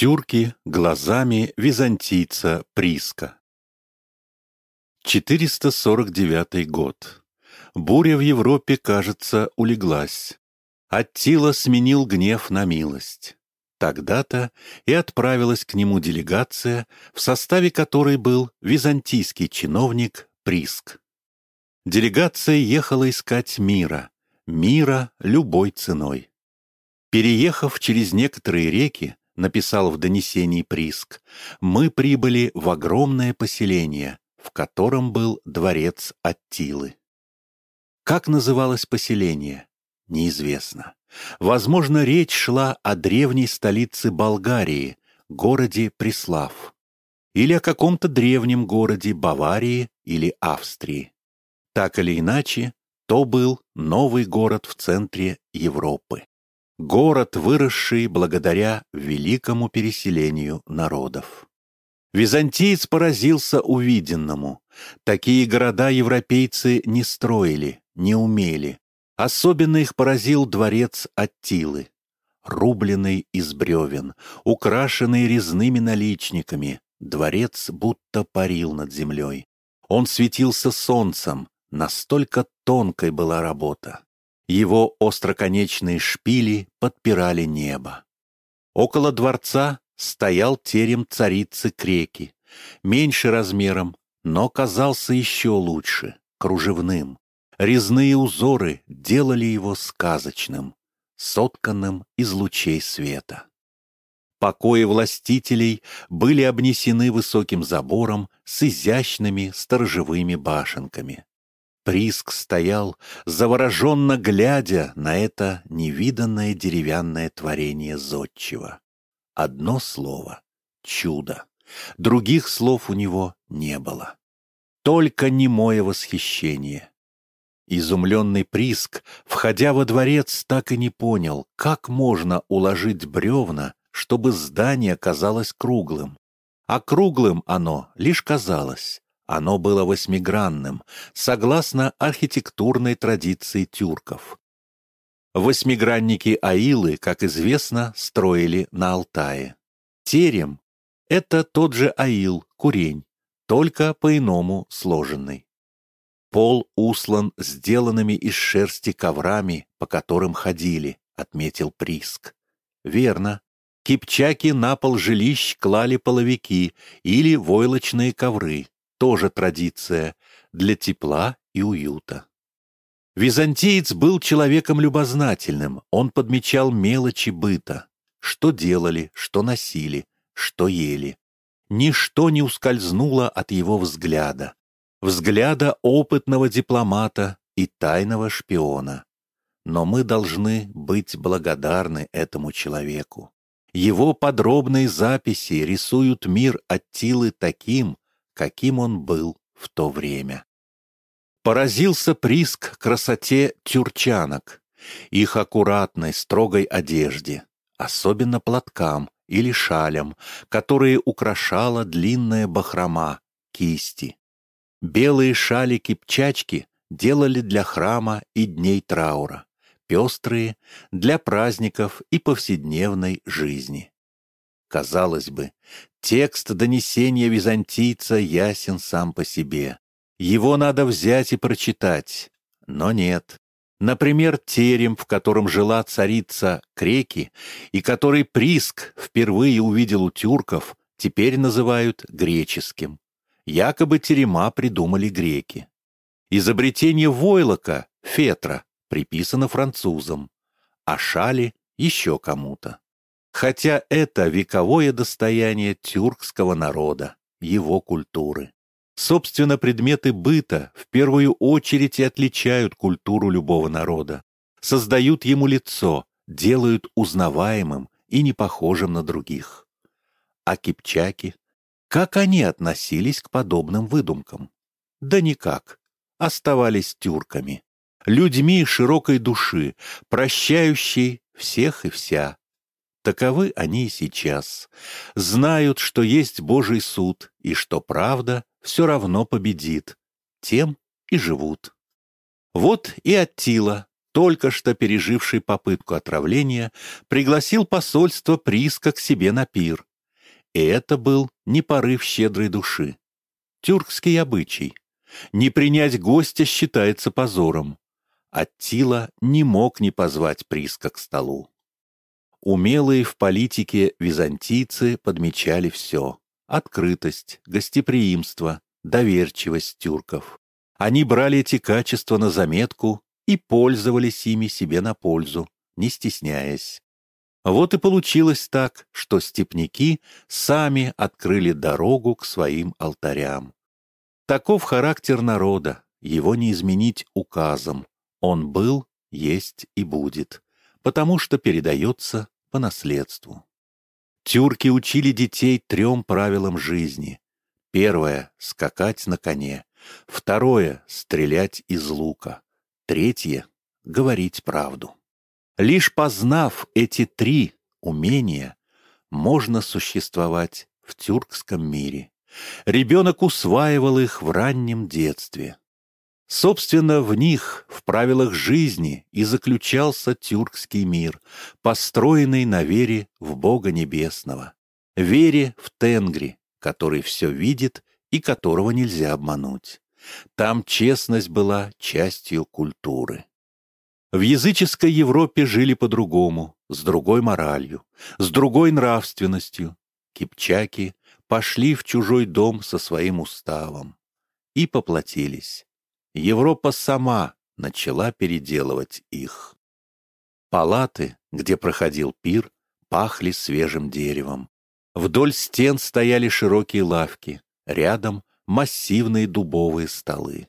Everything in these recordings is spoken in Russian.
Тюрки глазами византийца Приска. 449 год. Буря в Европе, кажется, улеглась. Аттила сменил гнев на милость. Тогда-то и отправилась к нему делегация, в составе которой был византийский чиновник Приск. Делегация ехала искать мира, мира любой ценой. Переехав через некоторые реки, написал в донесении Приск, мы прибыли в огромное поселение, в котором был дворец Аттилы. Как называлось поселение? Неизвестно. Возможно, речь шла о древней столице Болгарии, городе Преслав, или о каком-то древнем городе Баварии или Австрии. Так или иначе, то был новый город в центре Европы. Город, выросший благодаря великому переселению народов. Византиец поразился увиденному. Такие города европейцы не строили, не умели. Особенно их поразил дворец Аттилы. Рубленный из бревен, украшенный резными наличниками, дворец будто парил над землей. Он светился солнцем, настолько тонкой была работа. Его остроконечные шпили подпирали небо. Около дворца стоял терем царицы Креки, меньше размером, но казался еще лучше, кружевным. Резные узоры делали его сказочным, сотканным из лучей света. Покои властителей были обнесены высоким забором с изящными сторожевыми башенками. Приск стоял, завороженно глядя на это невиданное деревянное творение зодчего. Одно слово — чудо. Других слов у него не было. Только немое восхищение. Изумленный Приск, входя во дворец, так и не понял, как можно уложить бревна, чтобы здание казалось круглым. А круглым оно лишь казалось. Оно было восьмигранным, согласно архитектурной традиции тюрков. Восьмигранники Аилы, как известно, строили на Алтае. Терем — это тот же Аил, курень, только по-иному сложенный. Пол услан сделанными из шерсти коврами, по которым ходили, отметил Приск. Верно. Кипчаки на пол жилищ клали половики или войлочные ковры. Тоже традиция для тепла и уюта. Византиец был человеком любознательным, он подмечал мелочи быта. Что делали, что носили, что ели. Ничто не ускользнуло от его взгляда взгляда опытного дипломата и тайного шпиона. Но мы должны быть благодарны этому человеку. Его подробные записи рисуют мир Аттилы таким, каким он был в то время. Поразился Приск красоте тюрчанок, их аккуратной, строгой одежде, особенно платкам или шалям, которые украшала длинная бахрома, кисти. Белые шали-кипчачки делали для храма и дней траура, пестрые — для праздников и повседневной жизни. Казалось бы, текст донесения византийца ясен сам по себе. Его надо взять и прочитать. Но нет. Например, терем, в котором жила царица Креки, и который Приск впервые увидел у тюрков, теперь называют греческим. Якобы терема придумали греки. Изобретение войлока, фетра, приписано французам, а шали еще кому-то. Хотя это вековое достояние тюркского народа, его культуры. Собственно, предметы быта в первую очередь и отличают культуру любого народа, создают ему лицо, делают узнаваемым и не похожим на других. А кипчаки, как они относились к подобным выдумкам? Да никак. Оставались тюрками. Людьми широкой души, прощающей всех и вся. Таковы они и сейчас. Знают, что есть Божий суд, и что правда все равно победит. Тем и живут. Вот и Аттила, только что переживший попытку отравления, пригласил посольство Приска к себе на пир, И это был не порыв щедрой души. Тюркский обычай. Не принять гостя считается позором. Аттила не мог не позвать Приска к столу. Умелые в политике византийцы подмечали все. Открытость, гостеприимство, доверчивость тюрков. Они брали эти качества на заметку и пользовались ими себе на пользу, не стесняясь. Вот и получилось так, что степняки сами открыли дорогу к своим алтарям. Таков характер народа, его не изменить указом. Он был, есть и будет, потому что передается по наследству. Тюрки учили детей трем правилам жизни. Первое — скакать на коне. Второе — стрелять из лука. Третье — говорить правду. Лишь познав эти три умения, можно существовать в тюркском мире. Ребенок усваивал их в раннем детстве. Собственно, в них, в правилах жизни, и заключался тюркский мир, построенный на вере в Бога Небесного, вере в Тенгри, который все видит и которого нельзя обмануть. Там честность была частью культуры. В языческой Европе жили по-другому, с другой моралью, с другой нравственностью. Кипчаки пошли в чужой дом со своим уставом и поплатились. Европа сама начала переделывать их. Палаты, где проходил пир, пахли свежим деревом. Вдоль стен стояли широкие лавки, рядом массивные дубовые столы.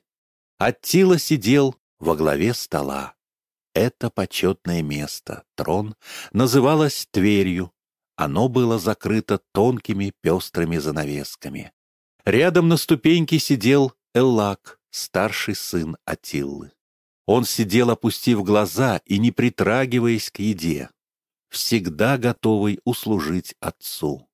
Аттила сидел во главе стола. Это почетное место, трон, называлось Тверью. Оно было закрыто тонкими пестрыми занавесками. Рядом на ступеньке сидел Эллак, старший сын Атиллы. Он сидел, опустив глаза и не притрагиваясь к еде, всегда готовый услужить отцу.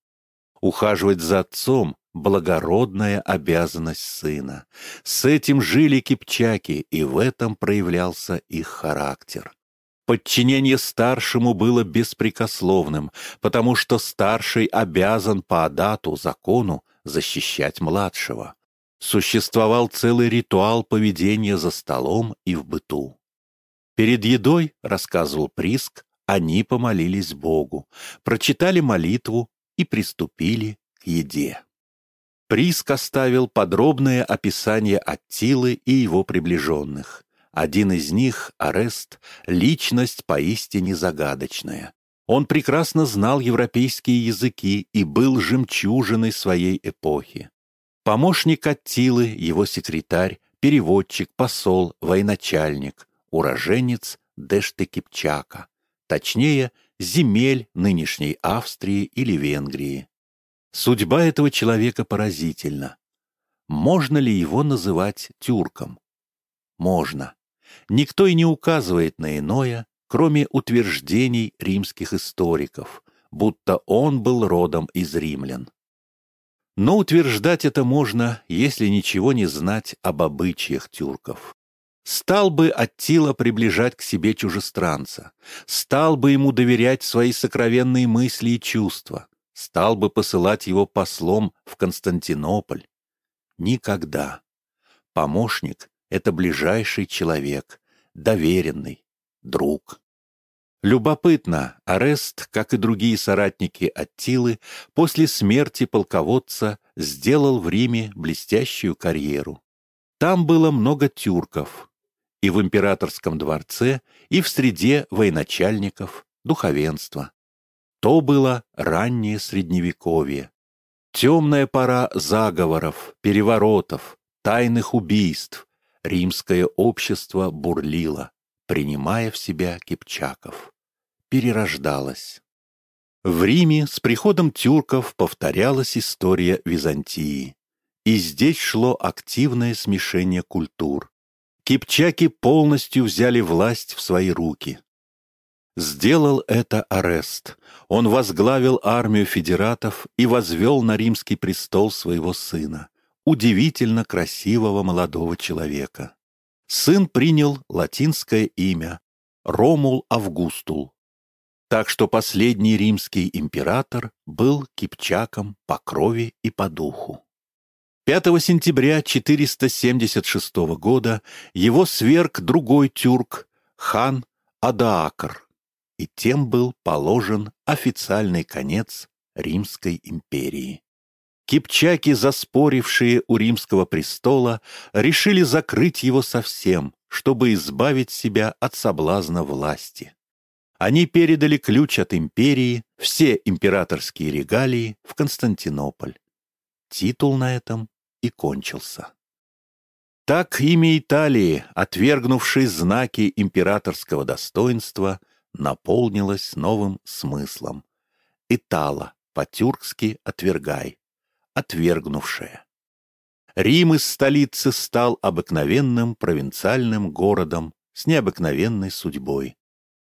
Ухаживать за отцом — благородная обязанность сына. С этим жили кипчаки, и в этом проявлялся их характер. Подчинение старшему было беспрекословным, потому что старший обязан по адату, закону, защищать младшего. Существовал целый ритуал поведения за столом и в быту. Перед едой, рассказывал Приск, они помолились Богу, прочитали молитву и приступили к еде. Приск оставил подробное описание Аттилы и его приближенных. Один из них, Арест, личность поистине загадочная. Он прекрасно знал европейские языки и был жемчужиной своей эпохи. Помощник Аттилы, его секретарь, переводчик, посол, военачальник, уроженец Дэшты Кипчака, точнее, земель нынешней Австрии или Венгрии. Судьба этого человека поразительна. Можно ли его называть тюрком? Можно. Никто и не указывает на иное, кроме утверждений римских историков, будто он был родом из римлян. Но утверждать это можно, если ничего не знать об обычаях тюрков. Стал бы Аттила приближать к себе чужестранца, стал бы ему доверять свои сокровенные мысли и чувства, стал бы посылать его послом в Константинополь. Никогда. Помощник — это ближайший человек, доверенный, друг. Любопытно, Арест, как и другие соратники Аттилы, после смерти полководца сделал в Риме блестящую карьеру. Там было много тюрков, и в императорском дворце, и в среде военачальников, духовенства. То было раннее Средневековье. Темная пора заговоров, переворотов, тайных убийств. Римское общество бурлило, принимая в себя кипчаков. Перерождалось. В Риме с приходом тюрков повторялась история Византии. И здесь шло активное смешение культур. Кипчаки полностью взяли власть в свои руки. Сделал это арест. Он возглавил армию федератов и возвел на римский престол своего сына, удивительно красивого молодого человека. Сын принял латинское имя Ромул Августул. Так что последний римский император был кипчаком по крови и по духу. 5 сентября 476 года его сверг другой тюрк, хан Адаакр, и тем был положен официальный конец Римской империи. Кипчаки, заспорившие у римского престола, решили закрыть его совсем, чтобы избавить себя от соблазна власти. Они передали ключ от империи, все императорские регалии в Константинополь. Титул на этом и кончился. Так имя Италии, отвергнувшей знаки императорского достоинства, наполнилось новым смыслом. Итала, по-тюркски «отвергай», отвергнувшая. Рим из столицы стал обыкновенным провинциальным городом с необыкновенной судьбой.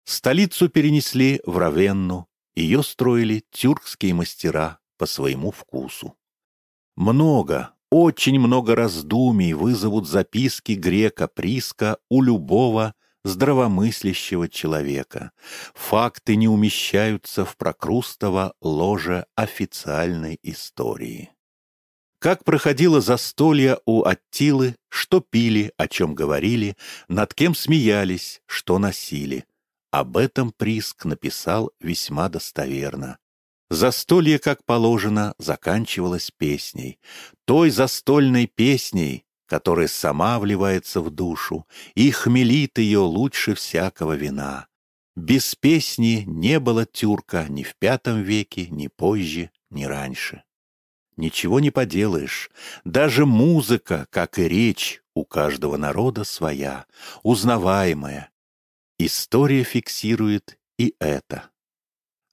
Столицу перенесли в Равенну, ее строили тюркские мастера по своему вкусу. Много, очень много раздумий вызовут записки грека Приска у любого здравомыслящего человека. Факты не умещаются в прокрустово ложе официальной истории. Как проходило застолье у Аттилы, что пили, о чем говорили, над кем смеялись, что носили. Об этом Приск написал весьма достоверно. Застолье, как положено, заканчивалось песней. Той застольной песней, которая сама вливается в душу и хмелит ее лучше всякого вина. Без песни не было тюрка ни в пятом веке, ни позже, ни раньше. Ничего не поделаешь, даже музыка, как и речь, у каждого народа своя, узнаваемая. История фиксирует и это.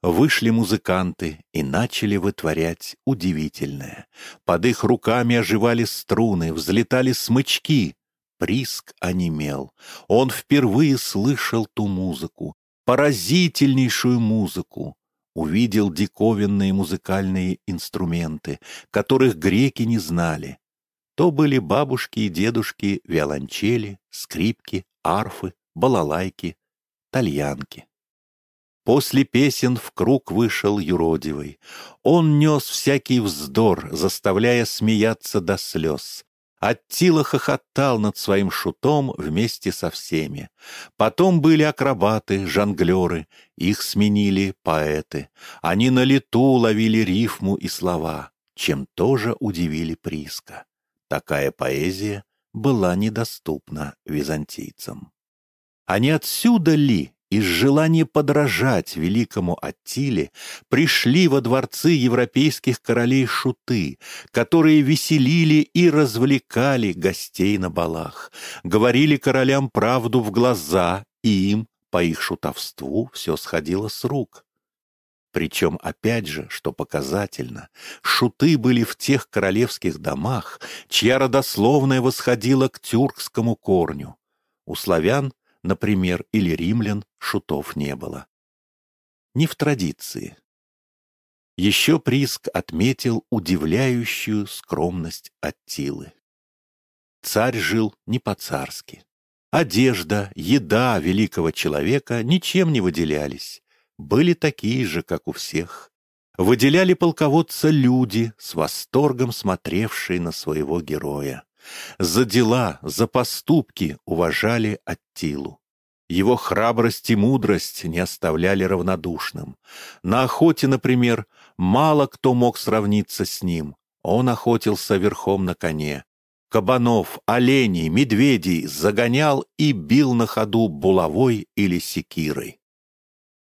Вышли музыканты и начали вытворять удивительное. Под их руками оживали струны, взлетали смычки. Приск онемел. Он впервые слышал ту музыку, поразительнейшую музыку. Увидел диковинные музыкальные инструменты, которых греки не знали. То были бабушки и дедушки виолончели, скрипки, арфы, балалайки, тальянки. После песен в круг вышел юродивый. Он нес всякий вздор, заставляя смеяться до слез. Аттила хохотал над своим шутом вместе со всеми. Потом были акробаты, жонглеры, их сменили поэты. Они на лету ловили рифму и слова, чем тоже удивили Приска. Такая поэзия была недоступна византийцам. А не отсюда ли из желания подражать великому Аттиле пришли во дворцы европейских королей шуты, которые веселили и развлекали гостей на балах, говорили королям правду в глаза, и им, по их шутовству, все сходило с рук. Причем, опять же, что показательно, шуты были в тех королевских домах, чья родословная восходила к тюркскому корню. У славян — например, или римлян, шутов не было. Не в традиции. Еще Приск отметил удивляющую скромность Аттилы. Царь жил не по-царски. Одежда, еда великого человека ничем не выделялись, были такие же, как у всех. Выделяли полководца люди, с восторгом смотревшие на своего героя. За дела, за поступки уважали Аттилу. Его храбрость и мудрость не оставляли равнодушным. На охоте, например, мало кто мог сравниться с ним. Он охотился верхом на коне. Кабанов, оленей, медведей загонял и бил на ходу булавой или секирой.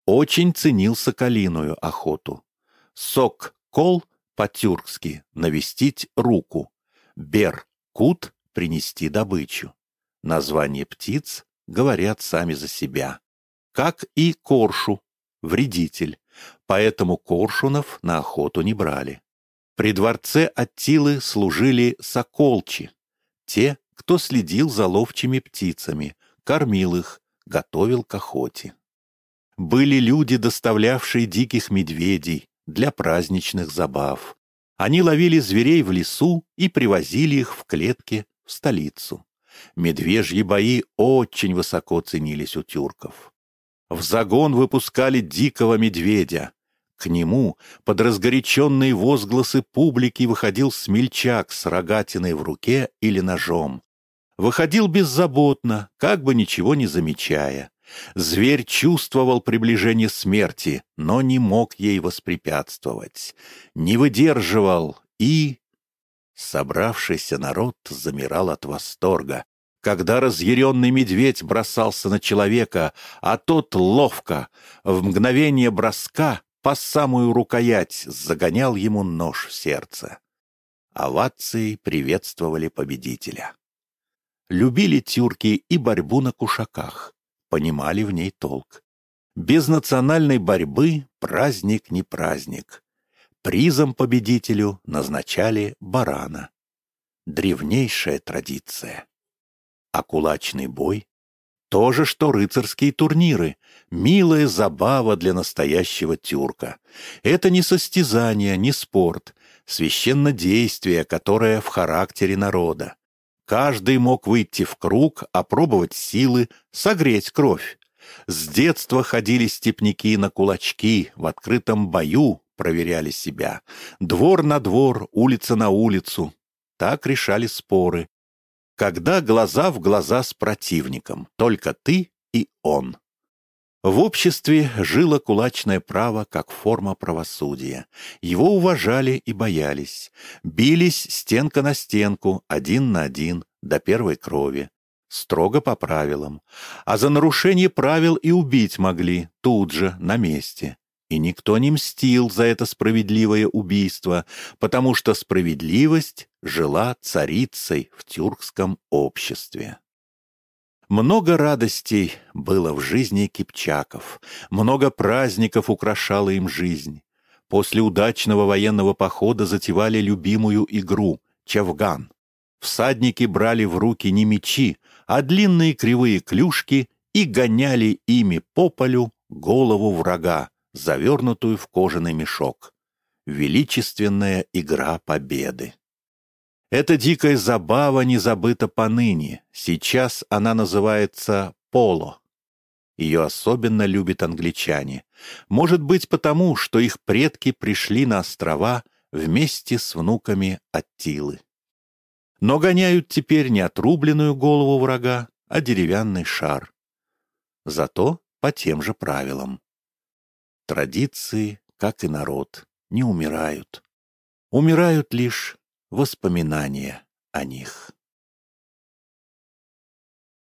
Очень ценил соколиную охоту. Сок кол по-тюркски навестить руку. Бер кут принести добычу. Название птиц говорят сами за себя. Как и коршу, вредитель, поэтому коршунов на охоту не брали. При дворце Аттилы служили соколчи, те, кто следил за ловчими птицами, кормил их, готовил к охоте. Были люди, доставлявшие диких медведей для праздничных забав. Они ловили зверей в лесу и привозили их в клетке в столицу. Медвежьи бои очень высоко ценились у тюрков. В загон выпускали дикого медведя. К нему под разгоряченные возгласы публики выходил смельчак с рогатиной в руке или ножом. Выходил беззаботно, как бы ничего не замечая. Зверь чувствовал приближение смерти, но не мог ей воспрепятствовать. Не выдерживал и... Собравшийся народ замирал от восторга, когда разъяренный медведь бросался на человека, а тот ловко, в мгновение броска, по самую рукоять, загонял ему нож в сердце. Овации приветствовали победителя. Любили тюрки и борьбу на кушаках, понимали в ней толк. Без национальной борьбы праздник не праздник. Призом победителю назначали барана. Древнейшая традиция. А кулачный бой? То же, что рыцарские турниры. Милая забава для настоящего тюрка. Это не состязание, не спорт. Священнодействие, которое в характере народа. Каждый мог выйти в круг, опробовать силы, согреть кровь. С детства ходили степняки на кулачки, в открытом бою проверяли себя. Двор на двор, улица на улицу. Так решали споры. Когда глаза в глаза с противником, только ты и он. В обществе жило кулачное право как форма правосудия. Его уважали и боялись. Бились стенка на стенку, один на один, до первой крови. Строго по правилам. А за нарушение правил и убить могли, тут же, на месте. И никто не мстил за это справедливое убийство, потому что справедливость жила царицей в тюркском обществе. Много радостей было в жизни кипчаков, много праздников украшало им жизнь. После удачного военного похода затевали любимую игру — чавган. Всадники брали в руки не мечи, а длинные кривые клюшки и гоняли ими по полю голову врага, завернутую в кожаный мешок. Величественная игра победы. Эта дикая забава не забыта поныне. Сейчас она называется поло. Ее особенно любят англичане. Может быть потому, что их предки пришли на острова вместе с внуками Аттилы. Но гоняют теперь не отрубленную голову врага, а деревянный шар. Зато по тем же правилам. Традиции, как и народ, не умирают. Умирают лишь воспоминания о них.